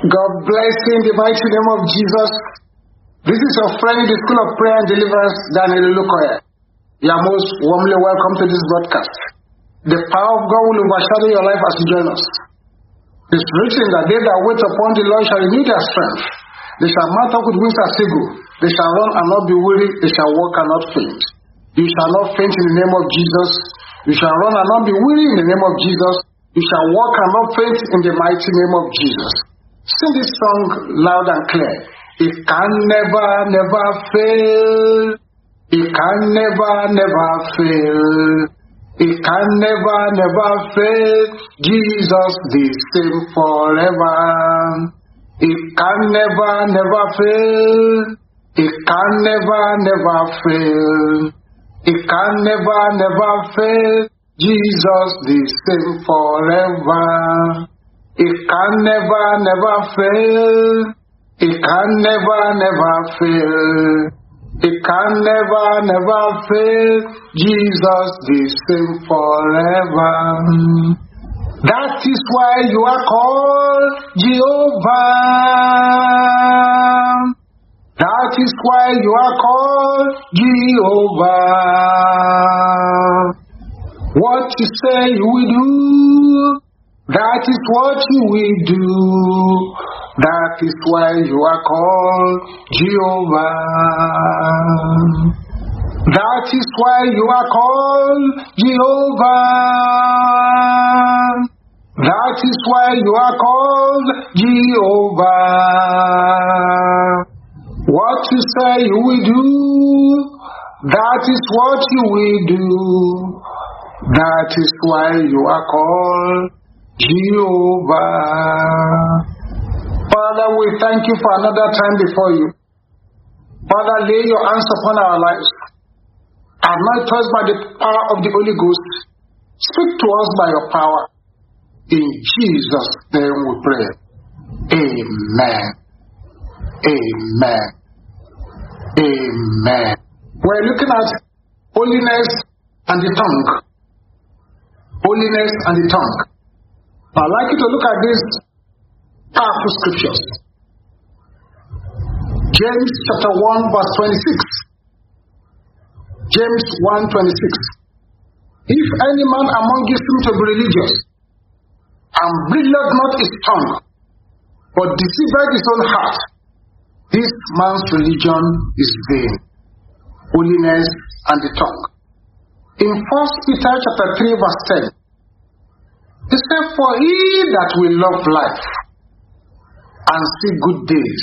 God bless you in the mighty name of Jesus. This is your friend the School of Prayer and Deliverance, Daniel Olukoya. You are most warmly welcome to this broadcast. The power of God will overshadow your life as you join us. It's written that they that wait upon the Lord shall renew their strength. They shall mount up with wings as eagles. They shall run and not be weary. They shall walk and not faint. You shall not faint in the name of Jesus. You shall run and not be weary in the name of Jesus. You shall walk and not faint in the mighty name of Jesus. Sing this song loud and clear. It can never, never fail. It can never, never fail. It can never, never fail. Jesus the same forever. It can never, never fail. It can never, never fail. It can never, never fail. Jesus the same forever. It can never, never fail. It can never, never fail. It can never, never fail. Jesus the same forever. That is why you are called Jehovah. That is why you are called Jehovah. What you say you will do, that is what you will do. That is why you are called Jehovah. That is why you are called Jehovah. That is why you are called Jehovah. What you say you will do, that is what you will do. That is why you are called Jehovah. Father, we thank you for another time before you. Father, lay your hands upon our lives. Anoint us by the power of the Holy Ghost. Speak to us by your power. In Jesus' name we pray. Amen. Amen. Amen. We're looking at holiness and the tongue. Holiness and the tongue. I'd like you to look at these powerful scriptures. James chapter 1 verse 26. James 1 26. If any man among you seem to be religious, and bridleth not his tongue, but deceiveth his own heart, this man's religion is vain. Holiness and the tongue. In 1 Peter chapter 3 verse 10, he said, For he that will love life and see good days,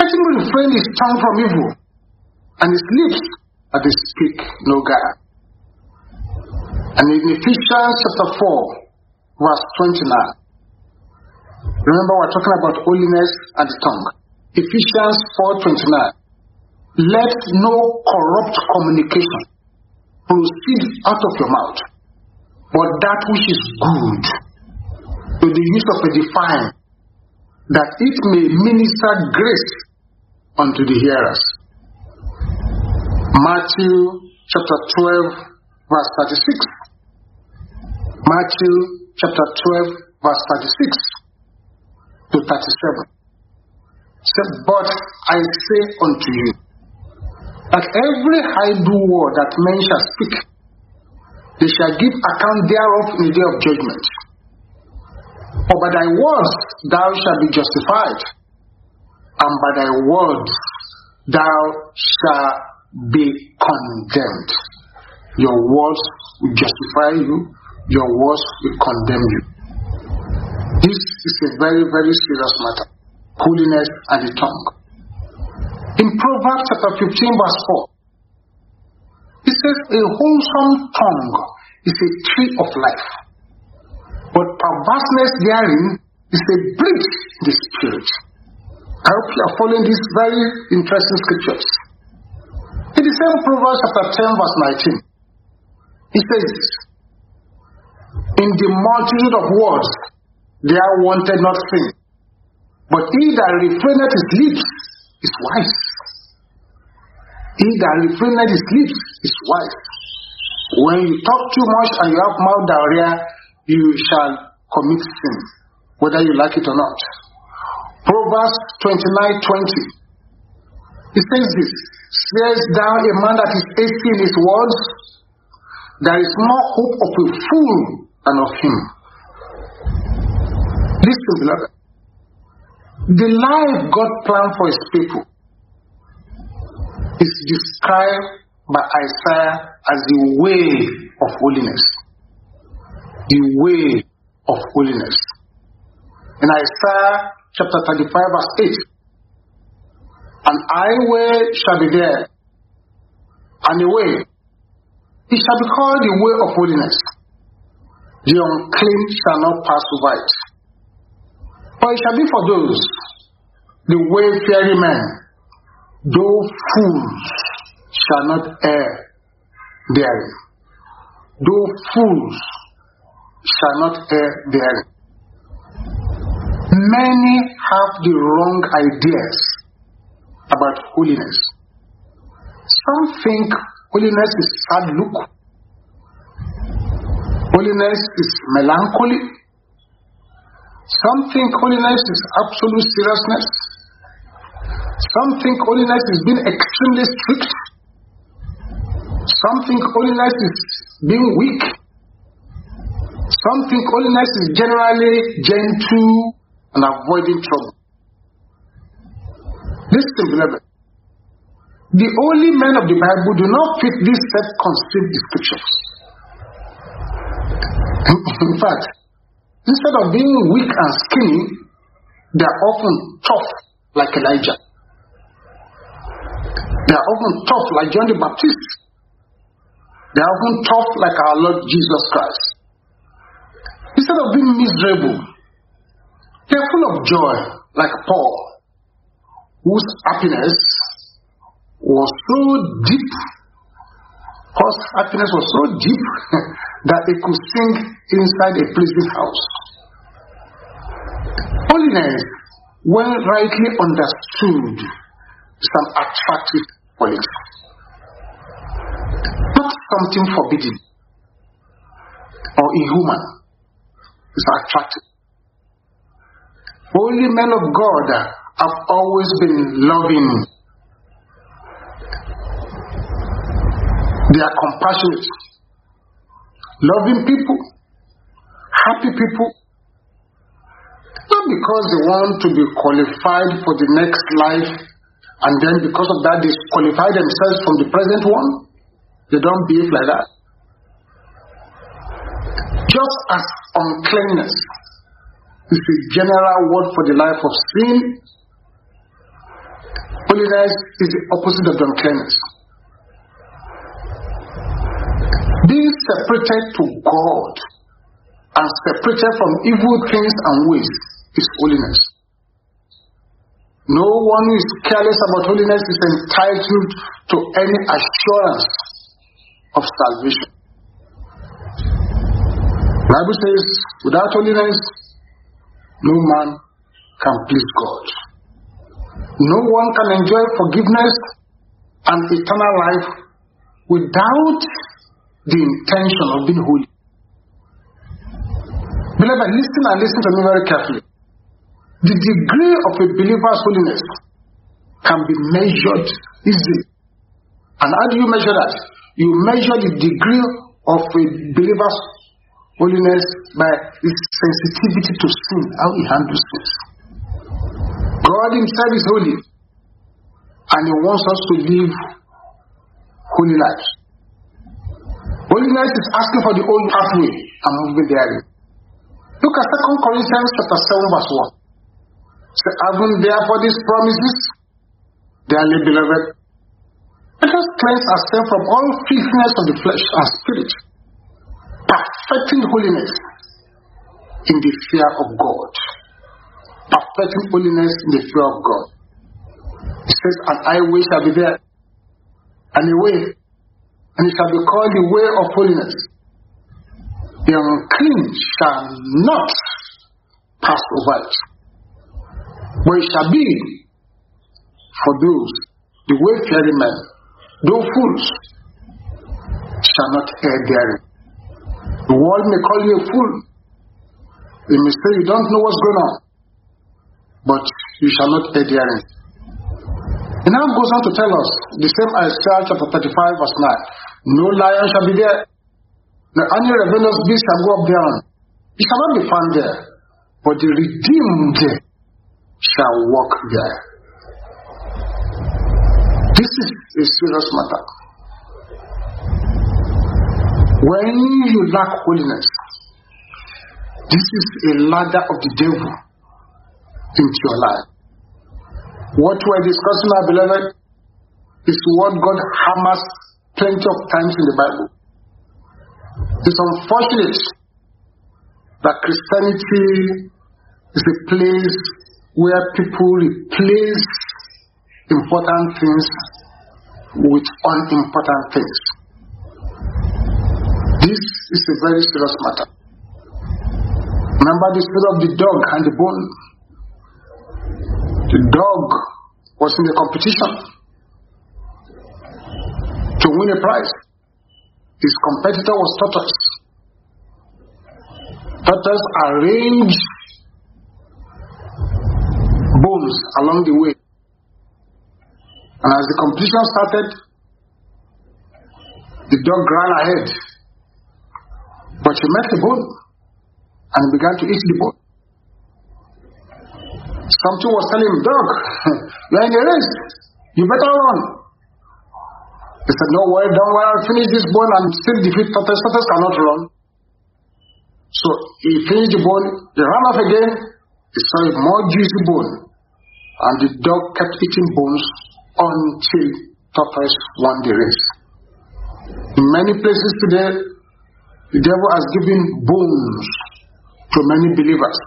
let him refrain his tongue from evil, and his lips that they speak no guile. And in Ephesians chapter 4, verse 29, remember we're talking about holiness and the tongue. Ephesians 4:29. Let no corrupt communication proceed out of your mouth, but that which is good, to the use of a edifying, that it may minister grace unto the hearers. Matthew chapter 12, verse 36. Matthew chapter 12, verse 36 to 37 said, But I say unto you, that every idle word that men shall speak, they shall give account thereof in the day of judgment. For by thy words thou shalt be justified, and by thy words thou shalt be condemned. Your words will justify you, your words will condemn you. This is a very, very serious matter holiness and the tongue. In Proverbs chapter 15, verse 4, it says, A wholesome tongue is a tree of life, but perverseness therein is a breach in the spirit. I hope you are following these very interesting scriptures. In the same Proverbs chapter 10, verse 19, it says, In the multitude of words there wanted not sin, but he that refraineth his lips is wise. He that refraineth his lips is wise. When you talk too much and you have mouth diarrhea, you shall commit sin, whether you like it or not. Proverbs 29 20. It says this Says thou a man that is hasty in his words, there is more hope of a fool than of him. Listen, beloved. The life God planned for his people is described by Isaiah as the way of holiness. The way of holiness. In Isaiah chapter 35, verse 8, An highway shall be there, and a way. It shall be called the way of holiness. The unclean shall not pass over it. For it shall be for those, the way wayfaring men, though fools shall not err therein. Though fools shall not err therein. Many have the wrong ideas about holiness. Some think holiness is sad look. Holiness is melancholy. Some think holiness is absolute seriousness. Some think holiness is being extremely strict. Some think holiness is being weak. Some think holiness is generally gentle and avoiding trouble. Listen, beloved. The only men of the Bible do not fit these self-conceived descriptions. In fact, instead of being weak and skinny, they are often tough like Elijah. They are often tough like John the Baptist. They are often tough like our Lord Jesus Christ. Instead of being miserable, they are full of joy like Paul, whose happiness was so deep, whose happiness was so deep that he could sing inside a prison house. Holiness, when rightly understood, is an attractive Not something forbidden or inhuman. It's attractive. Holy men of God have always been loving. They are compassionate, loving people, happy people, not because they want to be qualified for the next life and then because of that they qualify themselves from the present one. They don't behave like that. Just as uncleanness is a general word for the life of sin, holiness is the opposite of uncleanness. Being separated to God and separated from evil things and ways is holiness. No one who is careless about holiness is entitled to any assurance of salvation. The Bible says, without holiness, no man can please God. No one can enjoy forgiveness and eternal life without the intention of being holy. Beloved, listen and listen to me very carefully. The degree of a believer's holiness can be measured easily. And how do you measure that? You measure the degree of a believer's holiness by his sensitivity to sin, how he handles things. God Himself is holy, and He wants us to live holy lives. Holiness is asking for the old pathway and moving there. Look at 2 Corinthians chapter 7, verse 1. So having therefore these promises, dearly beloved, let us cleanse ourselves from all filthiness of the flesh and spirit, perfecting holiness in the fear of God. Perfecting holiness in the fear of God. It says, An highway shall be there, and a way, and it shall be called the way of holiness. The unclean shall not pass over it. But it shall be for those, the wayfaring men, though fools, shall not err therein. The world may call you a fool. They may say you don't know what's going on. But you shall not err therein. It now goes on to tell us, the same Isaiah chapter 35, verse 9. No lion shall be there, no any rebellious beast shall go up there. It shall not be found there, but the redeemed shall walk there. This is a serious matter. When you lack holiness, this is a ladder of the devil into your life. What we're discussing, my beloved, is what God hammers plenty of times in the Bible. It's unfortunate that Christianity is a place where people replace important things with unimportant things. This is a very serious matter. Remember the story of the dog and the bone. The dog was in a competition to win a prize. His competitor was tortoise. Tortoise arranged along the way. And as the competition started, the dog ran ahead. But he met the bone and began to eat the bone. Something was telling him, Dog, you're in a race. You better run. He said, No worry, don't worry, I'll finish this bone and still defeat tortoise. Tortoise cannot run. So he finished the bone, he ran off again, he saw a more juicy bone. And the dog kept eating bones until tortoise won the race. In many places today, the devil has given bones to many believers.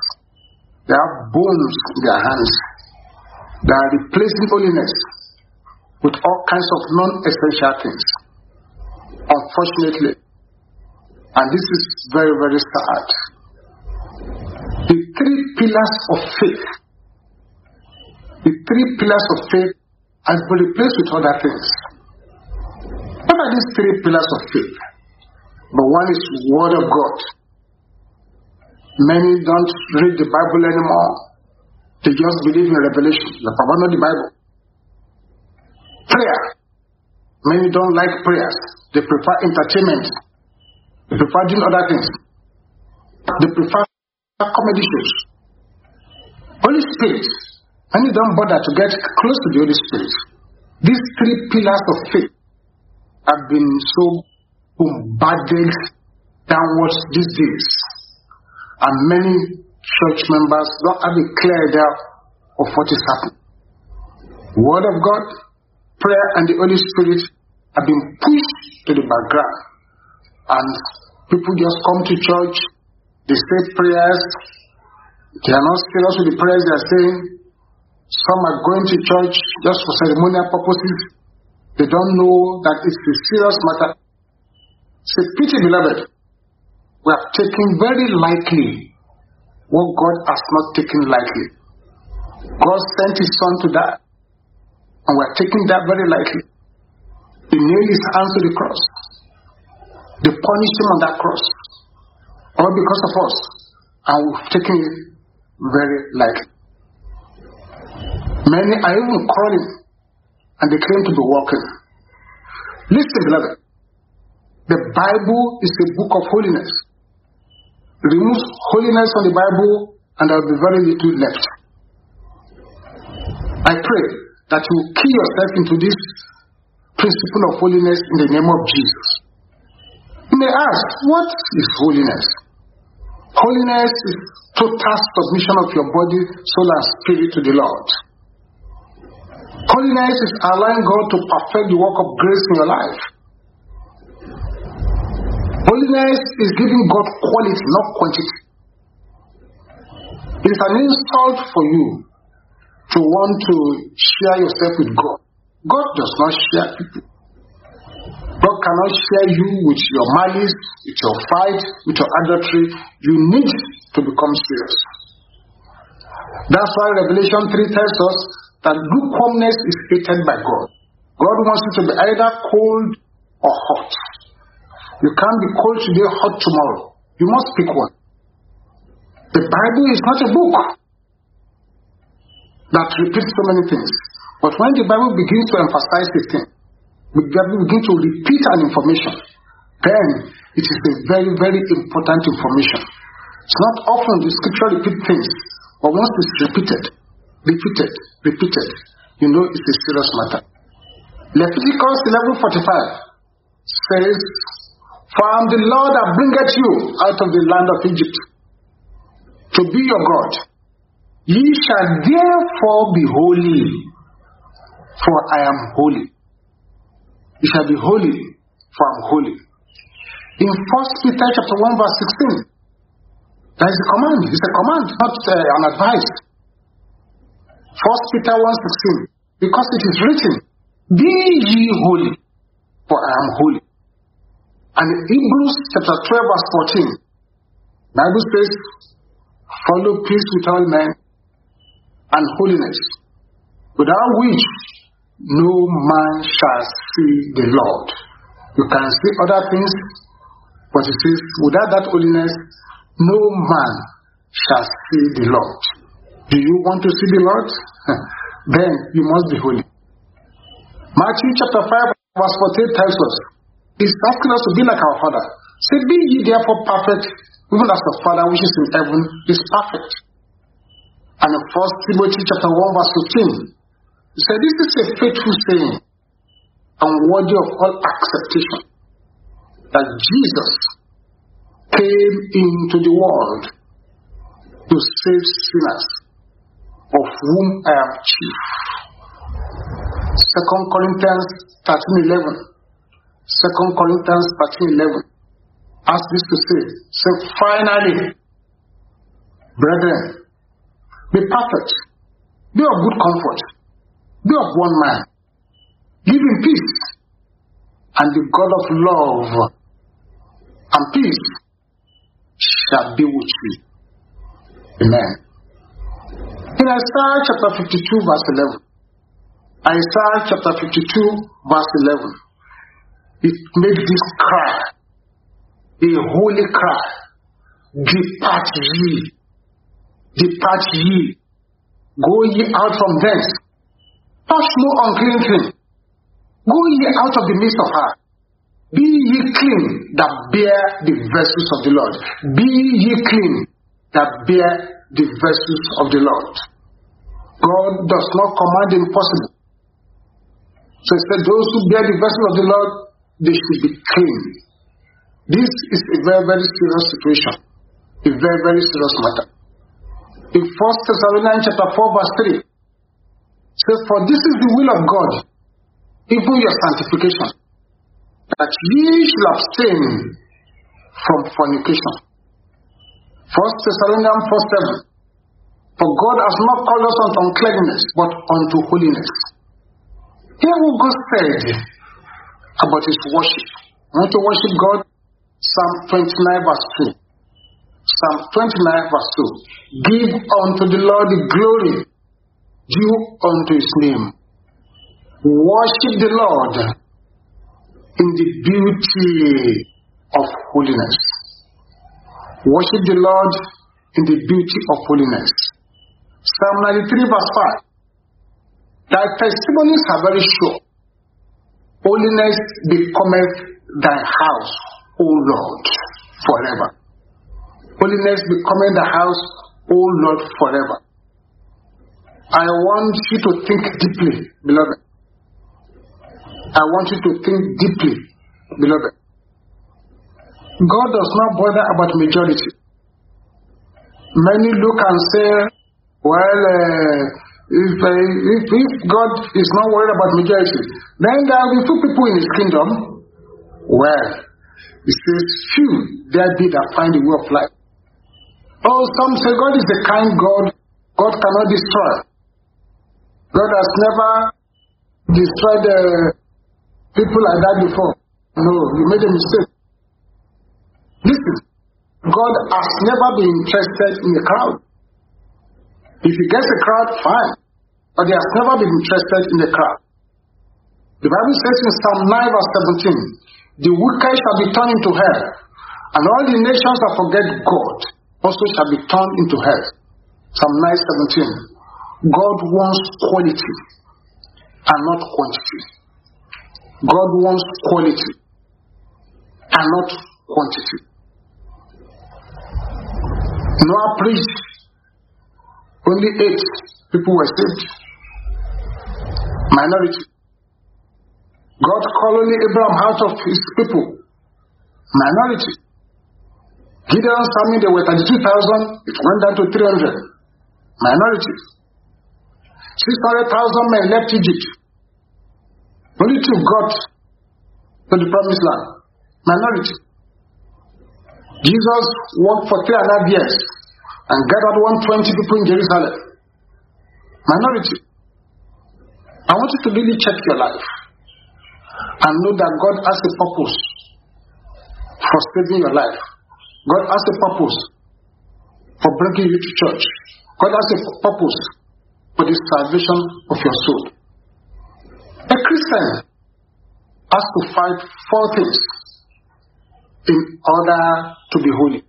They have bones in their hands. They are replacing holiness with all kinds of non essential things. Unfortunately, and this is very, very sad. The three pillars of faith, the three pillars of faith has been replaced with other things. What are these three pillars of faith? But one is Word of God. Many don't read the Bible anymore. They just believe in revelation. The Papa not the Bible. Prayer. Many don't like prayers. They prefer entertainment. They prefer doing other things. They prefer comedy shows. Holy Spirit. Many don't bother to get close to the Holy Spirit. These three pillars of faith have been so bombarded downwards these days. And many church members don't have a clear idea of what is happening. Word of God, prayer, and the Holy Spirit have been pushed to the background. And people just come to church, they say prayers, they are not serious with the prayers they are saying. Some are going to church just for ceremonial purposes. They don't know that it's a serious matter. It's a pity, beloved. We have taken very lightly what God has not taken lightly. God sent His Son to die, and we are taking that very lightly. He nailed His hands to the cross. They punished Him on that cross, all because of us, and we've taken it very lightly. Many are even calling and they claim to be walking. Listen, beloved. The Bible is a book of holiness. Remove holiness from the Bible, and there will be very little left. I pray that you key yourself into this principle of holiness in the name of Jesus. You may ask, what is holiness? Holiness is total submission of your body, soul, and spirit to the Lord. Holiness is allowing God to perfect the work of grace in your life. Holiness is giving God quality, not quantity. It is an insult for you to want to share yourself with God. God does not share people. God cannot share you with your malice, with your fight, with your adultery. You need to become serious. That's why Revelation 3 tells us that lukewarmness is hated by God. God wants you to be either cold or hot. You can't be cold today, hot tomorrow. You must pick one. The Bible is not a book. that repeats so many things. But when the Bible begins to emphasize a thing, Bible begins to repeat an information, then it is a very, very important information. It's not often the scripture repeat things, but once it's repeated, repeated, repeated, you know it's a serious matter. Leviticus 11:45 says, For I am the Lord that bringeth you out of the land of Egypt to be your God. Ye shall therefore be holy, for I am holy. You shall be holy, for I am holy. In 1 Peter chapter 1, verse 16, that is a command. It's a command, not uh, an advice. First Peter 1 16, because it is written, Be ye holy, for I am holy. And Hebrews chapter 12, verse 14, Bible says, Follow peace with all men and holiness, without which no man shall see the Lord. You can see other things, but it says, without that holiness, no man shall see the Lord. Do you want to see the Lord? then you must be holy. Matthew chapter 5, verse 14 tells us, He's asking us to be like our Father. Say, Be ye therefore perfect, even as the Father which is in heaven is perfect. And in 1 Timothy chapter 1, verse 15, he said, This is a faithful saying and worthy of all acceptation that Jesus came into the world to save sinners, of whom I am chief. 2 Corinthians 13 11. 2 Corinthians 13 11 has this to say. So finally, brethren, be perfect, be of good comfort, be of one mind, live in peace, and the God of love and peace shall be with you. Amen. In Isaiah chapter 52, verse 11, Isaiah chapter 52, verse 11, it makes this cry, a holy cry, Depart ye, depart ye, go ye out from thence, touch no unclean thing, go ye out of the midst of her. Be ye clean that bear the vessels of the Lord. Be ye clean that bear the vessels of the Lord. God does not command impossible. So he said, Those who bear the vessels of the Lord, they should be clean. This is a very, very serious situation, a very, very serious matter. In 1 Thessalonians chapter 4, verse 3, says, For this is the will of God, even your sanctification that ye shall abstain from fornication. First Thessalonians 4 7. For God has not called us unto uncleanness, but unto holiness. Hear what God said about his worship. Want to worship God? Psalm 29 verse 2. Psalm 29 verse 2. Give unto the Lord the glory due unto his name. Worship the Lord in the beauty of holiness. Worship the Lord in the beauty of holiness. Psalm 93 verse 5. Thy testimonies are very sure. Holiness becometh thy house, O Lord, forever. Holiness becometh thy house, O Lord, forever. I want you to think deeply, beloved. I want you to think deeply, beloved. God does not bother about majority. Many look and say, well, uh, if, uh, if, if God is not worried about majority, then there will be few people in his kingdom. Well, he says, few there be that find the way of life. Oh, some say God is a kind God. God cannot destroy. God has never destroyed the people like that before. No, you made a mistake. Listen, God has never been interested in a crowd. If he gets a crowd, fine. But he has never been interested in a crowd. The Bible says in Psalm 9 verse 17, the wicked shall be turned into hell, and all the nations that forget God also shall be turned into hell. Psalm 9 17. God wants quality and not quantity. God wants quality and not quantity. Noah preached, only eight people were saved. Minority. God called only Abraham out of his people. Minority. Gideon's army, there were 32,000, it went down to 300. Minority. 600,000 men left Egypt. Only two got to the promised land. Minority. Jesus walked for three and a half years and gathered 120 people in Jerusalem. Minority. I want you to really check your life and know that God has a purpose for saving your life. God has a purpose for bringing you to church. God has a purpose for the salvation of your soul. A Christian has to fight four things in order to be holy.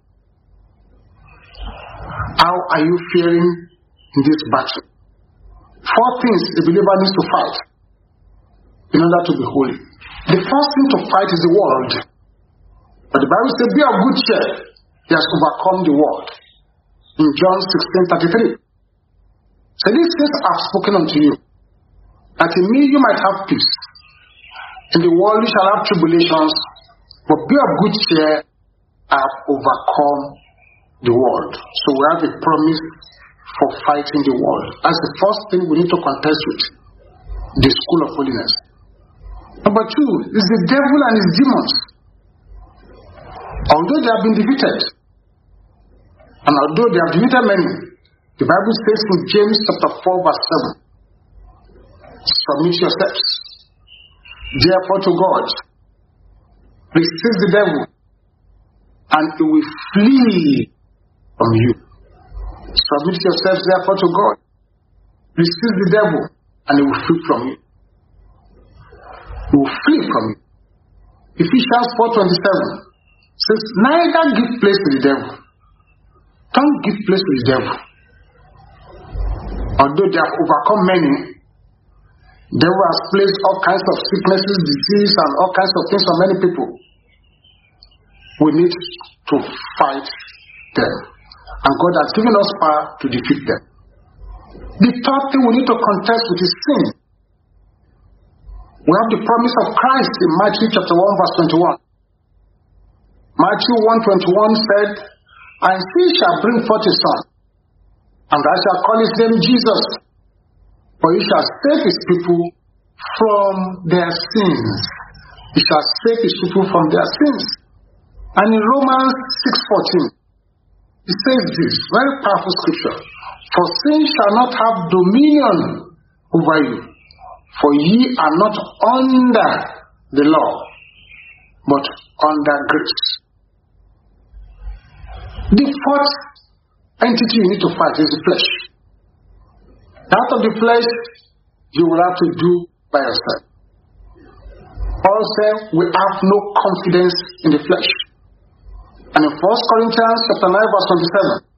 How are you faring in this battle? Four things the believer needs to fight in order to be holy. The first thing to fight is the world. But the Bible says, Be of good cheer, he has overcome the world. In John 16 33. So these things I have spoken unto you, that in me you might have peace. In the world you shall have tribulations, but be of good cheer, I have overcome the world. So we have a promise for fighting the world. That's the first thing we need to contest with the school of holiness. Number two is the devil and his demons. Although they have been defeated, and although they have defeated many, the Bible says in James chapter 4, verse 7, submit yourselves, therefore, to God, resist the devil, and he will flee from you. Submit yourselves, therefore, to God, resist the devil, and he will flee from you. He will flee from you. Ephesians 4:27 says, Neither give place to the devil. Don't give place to the devil. Although they have overcome many, the devil has placed all kinds of sicknesses, disease, and all kinds of things on many people. We need to fight them. And God has given us power to defeat them. The third thing we need to contest with is sin. We have the promise of Christ in Matthew chapter 1, verse 21. Matthew 121 said, And he shall bring forth a son, and I shall call his name Jesus, for he shall save his people from their sins. He shall save his people from their sins. And in Romans 6:14, he says this very powerful scripture: For sin shall not have dominion over you, for ye are not under the law, but under grace. The fourth entity you need to fight is the flesh. Out of the flesh, you will have to do by yourself. Paul said, We have no confidence in the flesh. And in 1 Corinthians chapter 9, verse 27,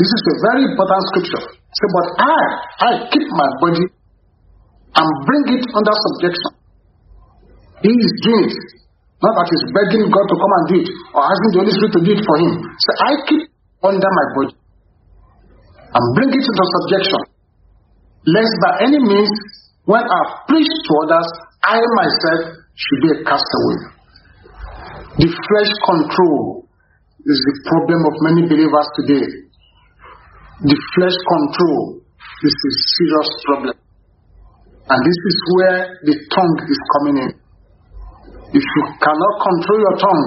this is a very important scripture. Say, but I, I keep my body and bring it under subjection. He is doing it. Not that he's begging God to come and do it or asking the Holy Spirit to do it for him. So I keep under my body and bring it into subjection. Lest by any means, when I preach to others, I myself should be a castaway. The flesh control is the problem of many believers today. The flesh control is a serious problem. And this is where the tongue is coming in. If you cannot control your tongue,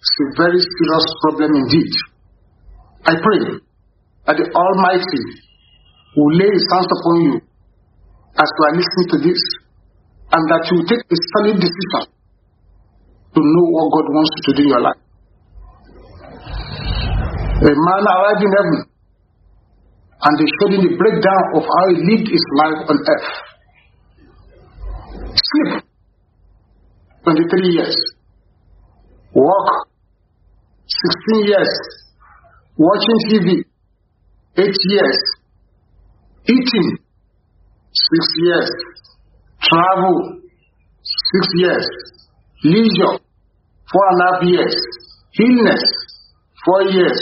it's a very serious problem indeed. I pray that the Almighty will lay his hands upon you as you are listening to this, and that you take a solid decision to know what God wants you to do in your life. A man arrived in heaven, and they showed him the breakdown of how he lived his life on earth. Sleep, 23 years. Work, 16 years. Watching TV, 8 years. Eating, six years. Travel, six years. Leisure, four and a half years. Illness, four years.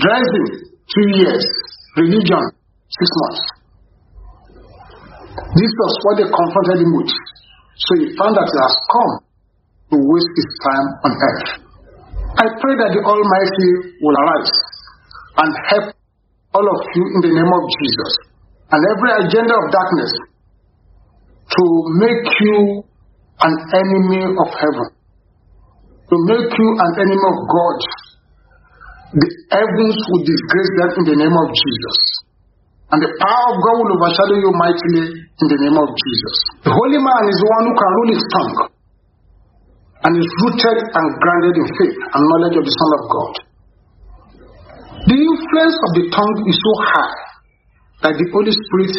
Driving, two years. Religion, six months. This was what they confronted him with. So he found that he has come to waste his time on earth. I pray that the Almighty will arise and help all of you in the name of Jesus and every agenda of darkness to make you an enemy of heaven, to make you an enemy of God. The heavens will disgrace them in the name of Jesus. And the power of God will overshadow you mightily in the name of Jesus. The holy man is the one who can rule his tongue and is rooted and grounded in faith and knowledge of the Son of God. The influence of the tongue is so high that the Holy Spirit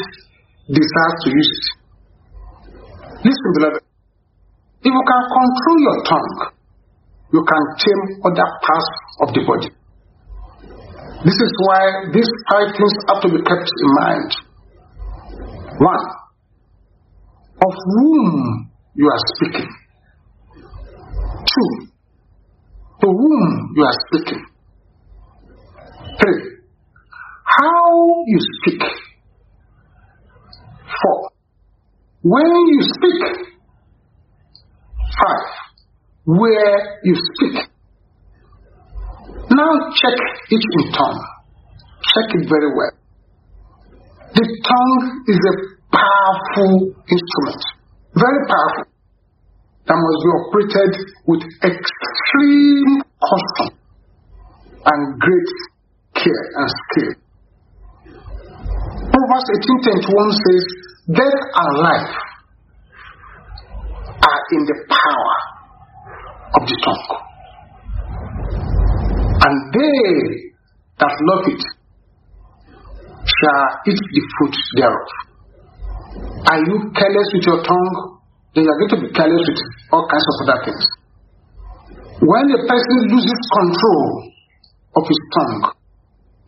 desires to use. Listen, beloved. If you can control your tongue, you can tame other parts of the body. This is why these five things have to be kept in mind. One, of whom you are speaking. Two, to whom you are speaking. Three, how you speak. Four, when you speak. Five, where you speak. Now check it in tongue. Check it very well. The tongue is a powerful instrument, very powerful, that must be operated with extreme caution and great care and skill. Proverbs 18:21 says, Death and life are in the power of the tongue. And they that love it shall eat the fruit thereof. Are you careless with your tongue? Then you are going to be careless with all kinds of other things. When a person loses control of his tongue,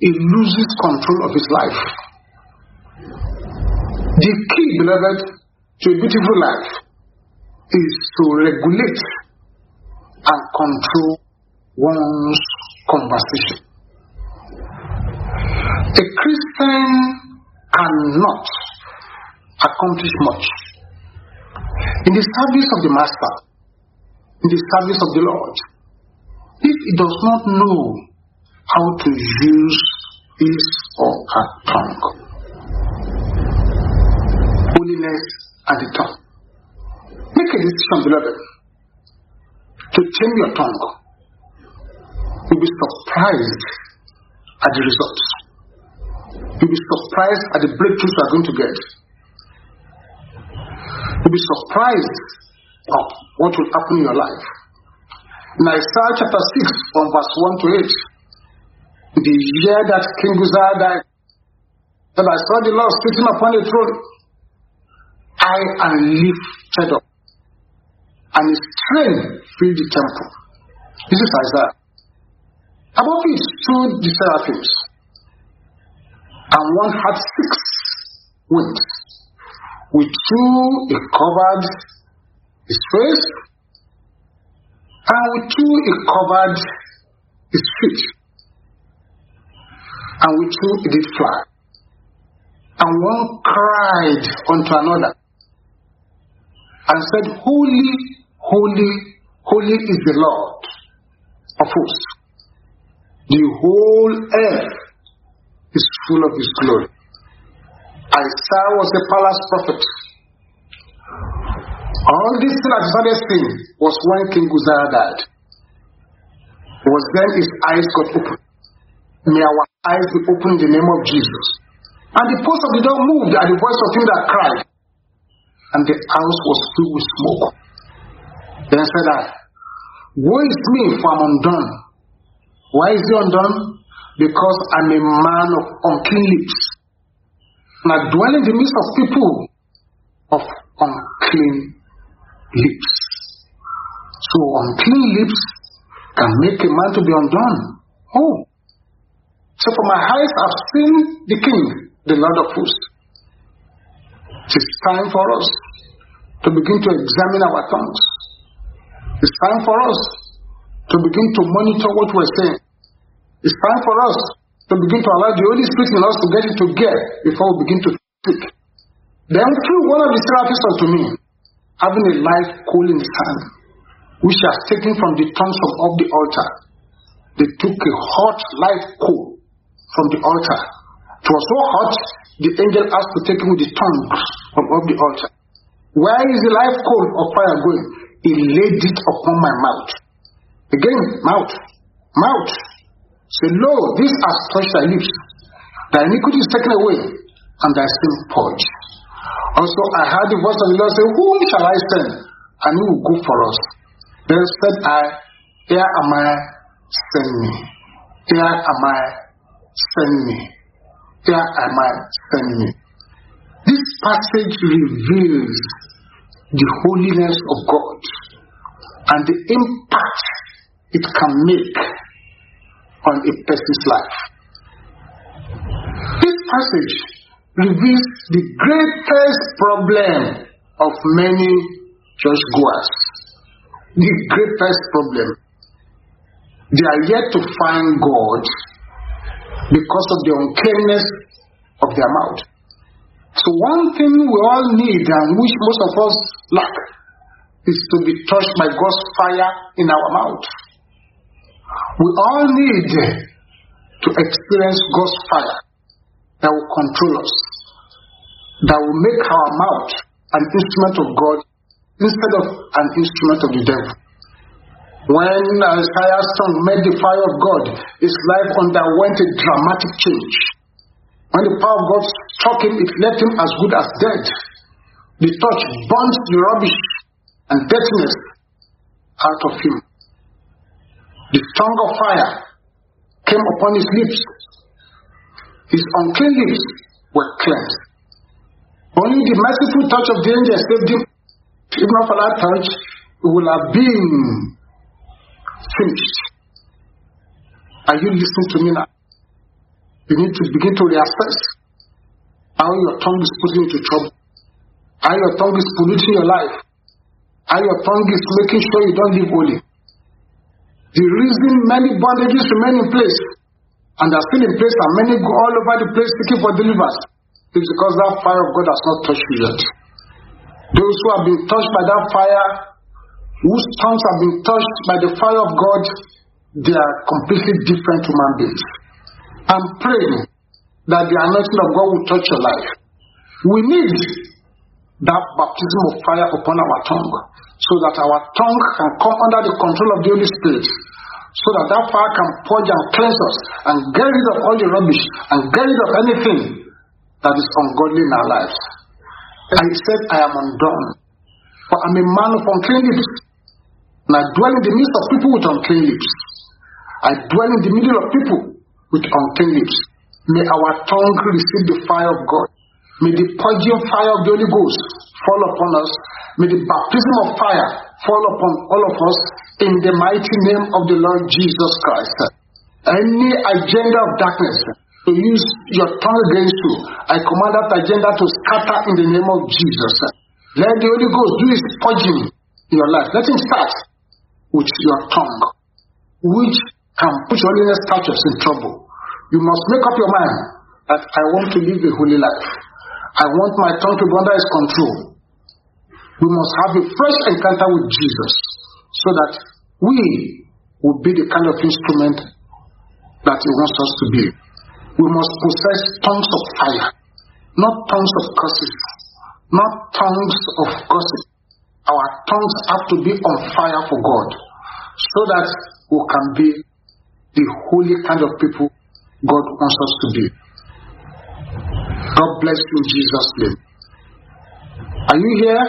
he loses control of his life. The key, beloved, to a beautiful life is to regulate and control one's conversation. A Christian cannot accomplish much in the service of the Master, in the service of the Lord, if he does not know how to use his or her tongue. Holiness and the tongue. Make a decision, beloved, to tame your tongue. You'll be surprised at the results. You'll be surprised at the breakthroughs you are going to get. You'll be surprised at what will happen in your life. In Isaiah chapter 6, from verse 1 to 8, the year that King Uzziah died, that I saw the Lord sitting upon the throne, I am lifted up, and his train filled the temple. This is Isaiah. Above it stood the seraphims, and one had six wings. With two he covered his face, and with two he covered his feet, and with two he did fly. And one cried unto another and said, Holy, holy, holy is the Lord of hosts. The whole earth is full of his glory. Isaiah was a palace prophet. All this thing started seeing was when King Uzziah died. Was then his eyes got open. May our eyes be opened in the name of Jesus. And the post of the door moved at the voice of him that cried. And the house was filled with smoke. Then I said I, Woe is me, for I'm undone. Why is he undone? Because I'm a man of unclean lips. And I dwell in the midst of people of unclean lips. So unclean lips can make a man to be undone. Oh. So for my eyes I've seen the king, the Lord of hosts. Time for us to begin to examine our tongues. It's time for us to begin to monitor what we're saying. It's time for us to begin to allow the Holy Spirit in us to get into gear before we begin to speak. Then through one of the seraphims unto me, having a live coal in his hand, which has taken from the tongues of the altar. They took a hot live coal from the altar. It was so hot, the angel asked to take with the tongues from off the altar. Where is the live coal of fire going? He laid it upon my mouth. Again, mouth, mouth. Say, Lo, this has touched thy lips. Thy iniquity is taken away, and thy sin purged. Also, I heard the voice of the Lord say, Whom shall I send? And he will go for us. Then said I, Here am I, send me. Here am I, send me. Here am I, send me. This passage reveals the holiness of God and the impact it can make on a person's life. This passage reveals the greatest problem of many churchgoers. The greatest problem. They are yet to find God because of the uncleanness of their mouth. So, one thing we all need and which most of us lack is to be touched by God's fire in our mouth. We all need to experience God's fire that will control us, that will make our mouth an instrument of God instead of an instrument of the devil. When Isaiah's tongue met the fire of God, his life underwent a dramatic change. When the power of God struck him, it left him as good as dead. The touch burnt the rubbish and dirtiness out of him. The tongue of fire came upon his lips. His unclean lips were cleansed. Only the merciful touch of the angel saved him. If not for that touch, it would have been finished. Are you listening to me now? You need to begin to reassess how your tongue is putting you into trouble, how your tongue is polluting your life, how your tongue is making sure you don't live holy. The reason many bondages remain in place and are still in place and many go all over the place seeking for deliverance is because that fire of God has not touched you yet. Those who have been touched by that fire, whose tongues have been touched by the fire of God, they are completely different human beings. I'm praying that the anointing of God will touch your life. We need that baptism of fire upon our tongue so that our tongue can come under the control of the Holy Spirit. So that that fire can purge and cleanse us and get rid of all the rubbish and get rid of anything that is ungodly in our lives. And he said, I am undone. For I'm a man of unclean lips. And I dwell in the midst of people with unclean lips. I dwell in the middle of people with unclean lips. May our tongue receive the fire of God. May the purging fire of the Holy Ghost fall upon us. May the baptism of fire fall upon all of us in the mighty name of the Lord Jesus Christ. Any agenda of darkness to use your tongue against you, I command that agenda to scatter in the name of Jesus. Let the Holy Ghost do his purging in your life. Let him start with your tongue, which can put your holiness status in trouble. You must make up your mind that I want to live a holy life. I want my tongue to be under his control. We must have a fresh encounter with Jesus so that we will be the kind of instrument that he wants us to be. We must possess tongues of fire, not tongues of curses, not tongues of gossip. Our tongues have to be on fire for God so that we can be the holy kind of people God wants us to be. God bless you in Jesus' name. Are you here?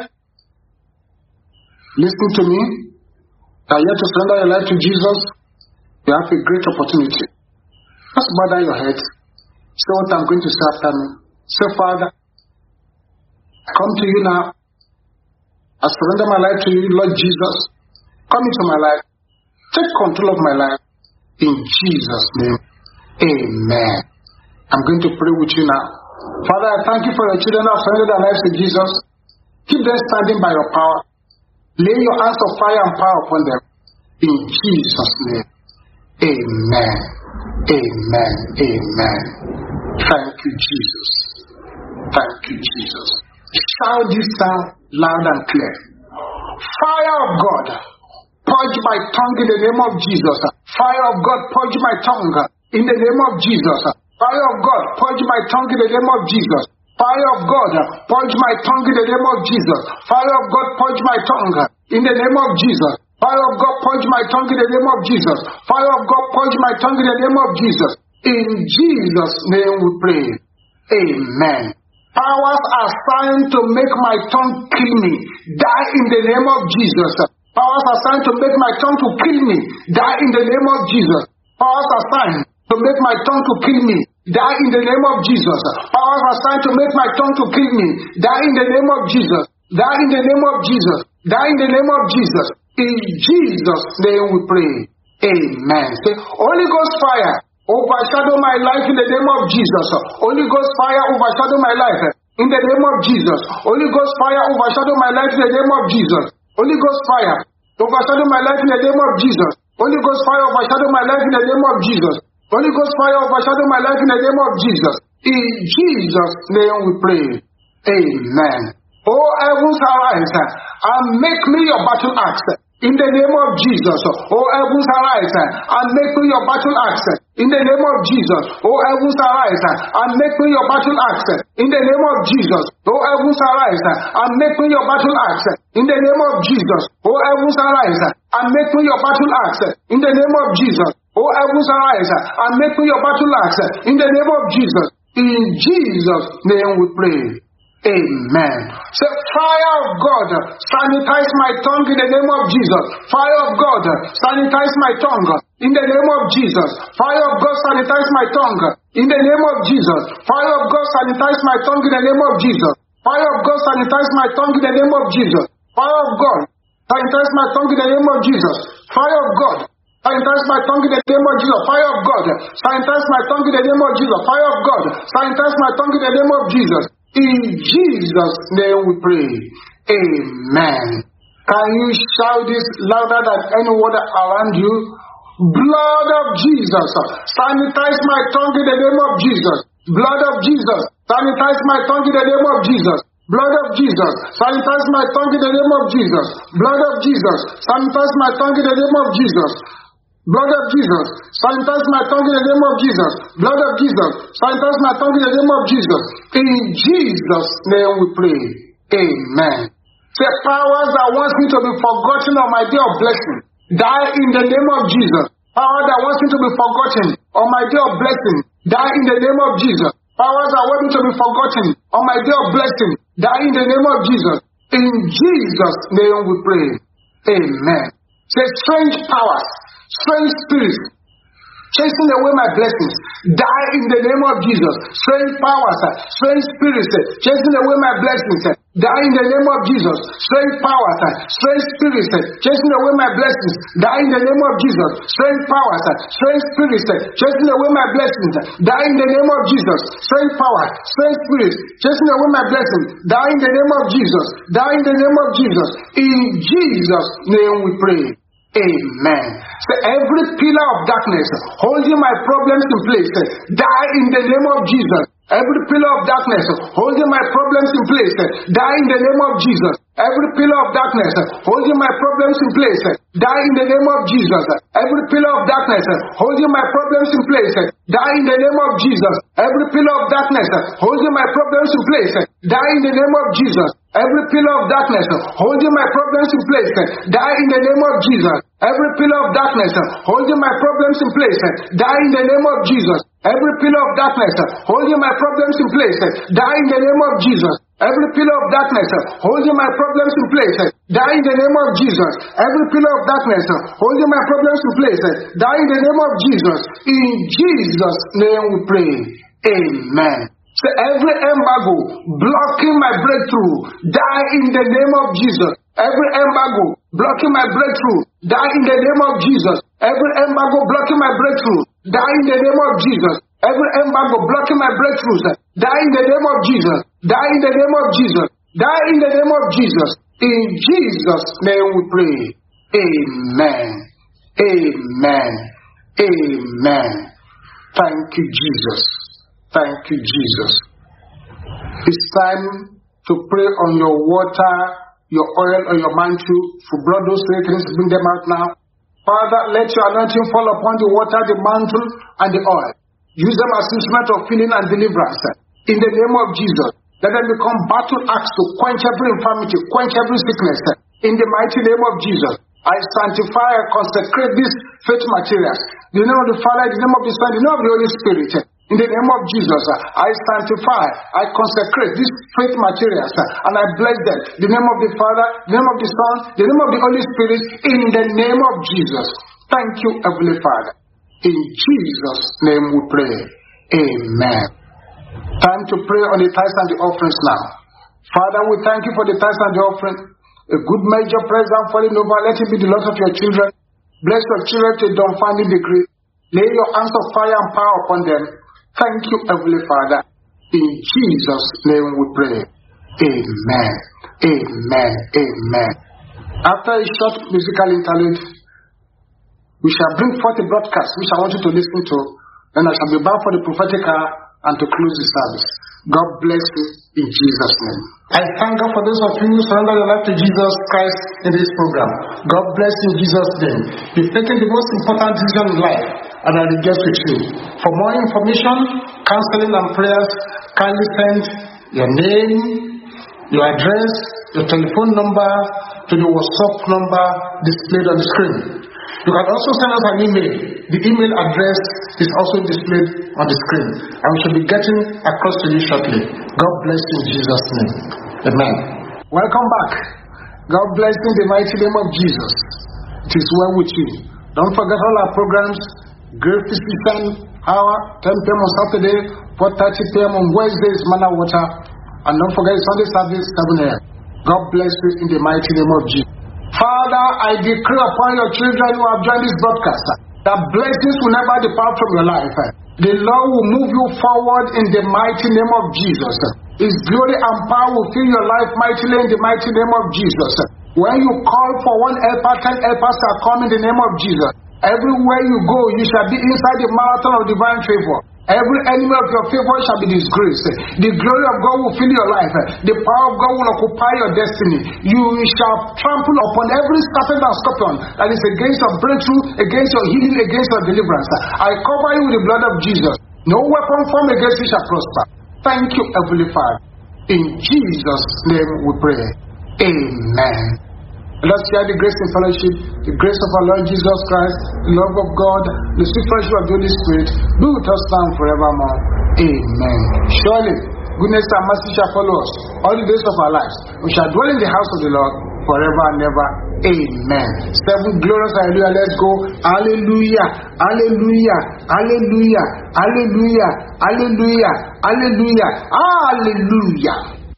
Listen to me. Are you to surrender your life to Jesus? You have a great opportunity. Just bow your head. Say what I'm going to say after me. Say, Father, I come to you now. I surrender my life to you, Lord Jesus. Come into my life. Take control of my life. In Jesus' name. Amen. I'm going to pray with you now. Father, I thank you for your children who surrendered their lives to Jesus. Keep them standing by your power. Lay your hands of fire and power upon them. In Jesus' name. Amen. Amen. Amen. Thank you, Jesus. Thank you, Jesus. Shout this sound loud and clear. Fire of God, purge my tongue in the name of Jesus. Fire of God, purge my tongue in the name of Jesus. Fire of God, purge my tongue in the name of Jesus. Fire of God, purge my tongue in the name of Jesus. Fire of God, purge my tongue in the name of Jesus. Fire of God, purge my tongue in the name of Jesus. Fire of God, purge my tongue in the name of Jesus. In Jesus' name we pray. Amen. Powers are assigned to make my tongue kill me. Die in the name of Jesus. Powers are assigned to make my tongue to kill me. Die in the name of Jesus. Powers are assigned to make my tongue to kill me. Die in the name of Jesus. Powers are assigned to make my tongue to kill me. Die in the name of Jesus. Die in the name of Jesus. Die in the name of Jesus. In Jesus' name we pray. Amen. Say, Holy Ghost fire overshadow my life in the name of Jesus. Holy Ghost fire overshadow my life in the name of Jesus. Holy Ghost fire overshadow my life in the name of Jesus. Holy Ghost fire overshadow my life in the name of Jesus. Holy Ghost fire overshadow my life in the name of Jesus. Holy Ghost fire overshadow my life in the name of Jesus. In Jesus' name we pray. Amen. Oh heavens arise and make me your battle axe. In the name of Jesus, oh heavens arise and make me your battle axe. In the name of Jesus, oh heavens arise and make me your battle axe. In the name of Jesus, oh heavens arise and make me your battle axe. In the name of Jesus, oh heavens arise and make me your battle axe. In the name of Jesus, oh heavens arise and make your battle axe. In the name of Jesus, in Jesus' name we pray. Amen. Say, fire of God, sanitize my tongue in the name of Jesus. Fire of God, sanitize my tongue in the name of Jesus. Fire of God, sanitize my tongue in the name of Jesus. Fire of God, sanitize my tongue in the name of Jesus. Fire of God, sanitize my tongue in the name of Jesus. Fire of God, sanitize my tongue in the name of Jesus. Fire of God, Sanitize my tongue in the name of Jesus. Fire of God. Sanitize my tongue in the name of Jesus. Fire of God. Sanitize my tongue in the name of Jesus. In Jesus' name we pray. Amen. Can you shout this louder than anyone around you? Blood of Jesus. Sanitize my tongue in the name of Jesus. Blood of Jesus. Sanitize my tongue in the name of Jesus. Blood of Jesus, sanitize my tongue in the name of Jesus. Blood of Jesus, sanitize my tongue in the name of Jesus. Blood of Jesus, sanitize my tongue in the name of Jesus. Blood of Jesus, sanitize my tongue in the name of Jesus. In Jesus' name we pray. Amen. Say powers that wants me to be forgotten on my day of blessing, die in the name of Jesus. Power that wants me to be forgotten on my day of blessing, die in the name of Jesus. Powers that want me to be forgotten on my day of blessing, die in the name of Jesus. In Jesus' name we pray. Amen. Say strange powers strange spirits chasing away my blessings. Die in the name of Jesus. Strange powers, strange spirits chasing away my blessings. Die in the name of Jesus. Strange powers, strange spirits chasing away my blessings. Die in the name of Jesus. Strange powers, strange spirits chasing away my blessings. Die in the name of Jesus. Strange power, strange spirits chasing away my blessings. Die in the name of Jesus. Die in the name of Jesus. In Jesus' name we pray. Amen. So every pillar of darkness holding my problems in place, die in the name of Jesus. Every pillar of darkness holding my problems in place, die in the name of Jesus. Every pillar of darkness holding my problems in place, die in the name of Jesus. Every pillar of darkness holding my problems in place, die in the name of Jesus. Every pillar of darkness holding my problems in place, die in the name of Jesus. Every pillar of darkness holding my problems in place, die in the name of Jesus. Every pillar of darkness holding my problems in place, die in the name of Jesus. Every pillar of darkness uh, holding my problems in place, uh, die in the name of Jesus. Every pillar of darkness uh, holding my problems in place, die in the name of Jesus. Every pillar of darkness holding my problems in place, die in the name of Jesus. In Jesus' name we pray. Amen. So every embargo blocking my breakthrough, die in the name of Jesus. Every embargo blocking my breakthrough, die in the name of Jesus. Every embargo blocking my breakthrough, die in the name of Jesus. Every embargo blocking my breakthroughs, die in the name of Jesus. Die in the name of Jesus. Die in the name of Jesus. In Jesus' name we pray. Amen. Amen. Amen. Thank you, Jesus. Thank you, Jesus. It's time to pray on your water, your oil, or your mantle. For blood those three bring them out now. Father, let your anointing fall upon the water, the mantle, and the oil. Use them as instrument of healing and deliverance. In the name of Jesus, let them become battle axe to quench every infirmity, quench every sickness. In the mighty name of Jesus, I sanctify and consecrate these faith materials. In the name of the Father, in the name of the Son, in the name of the Holy Spirit. In the name of Jesus, I sanctify, I consecrate these faith materials, and I bless them. The name of the Father, the name of the Son, the name of the Holy Spirit, in the name of Jesus. Thank you, Heavenly Father. In Jesus' name we pray. Amen. Time to pray on the tithes and the offerings now. Father, we thank you for the tithes and the offering. A good major present falling over. Let it be the lot of your children. Bless your children to a dumbfounding degree. Lay your hands of fire and power upon them. Thank you, Heavenly Father. In Jesus' name we pray. Amen. Amen. Amen. After a short musical interlude, we shall bring forth a broadcast which I want you to listen to. Then I shall be back for the prophetic hour and to close the service. God bless you in Jesus' name. I thank God for those of you who surrender your life to Jesus Christ in this program. God bless you in Jesus' name. You've taken the most important decision in life, and I rejoice with you. For more information, counseling, and prayers, kindly send your name, your address, your telephone number to the WhatsApp number displayed on the screen. You can also send us an email. The email address is also displayed on the screen, and we shall be getting across to you shortly. God bless you in Jesus' name. Amen. Welcome back. God bless you in the mighty name of Jesus. It is well with you. Don't forget all our programs. Great Physician Hour, 10 p.m. on Saturday, 4.30 p.m. on Wednesdays, Manna Water. And don't forget Sunday service, 7 a.m. God bless you in the mighty name of Jesus. Father, I decree upon your children who have joined this broadcast that blessings will never depart from your life. The Lord will move you forward in the mighty name of Jesus. His glory and power will fill your life mightily in the mighty name of Jesus. When you call for one helper, ten helpers shall come in the name of Jesus. Everywhere you go, you shall be inside the marathon of divine favor. Every enemy of your favor shall be disgraced. The glory of God will fill your life. The power of God will occupy your destiny. You shall trample upon every serpent and scorpion that is against your breakthrough, against your healing, against your deliverance. I cover you with the blood of Jesus. No weapon formed against you shall prosper. Thank you, Heavenly Father. In Jesus' name we pray. Amen. Let us share the grace and fellowship, the grace of our Lord Jesus Christ, the love of God, the sweet fellowship of the Holy Spirit, be with us now forevermore. Amen. Surely, goodness and mercy shall follow us all the days of our lives. We shall dwell in the house of the Lord forever and ever. Amen. Seven glorious hallelujah. Let's go. Hallelujah. Hallelujah. Hallelujah. Hallelujah. Hallelujah. Hallelujah. Hallelujah.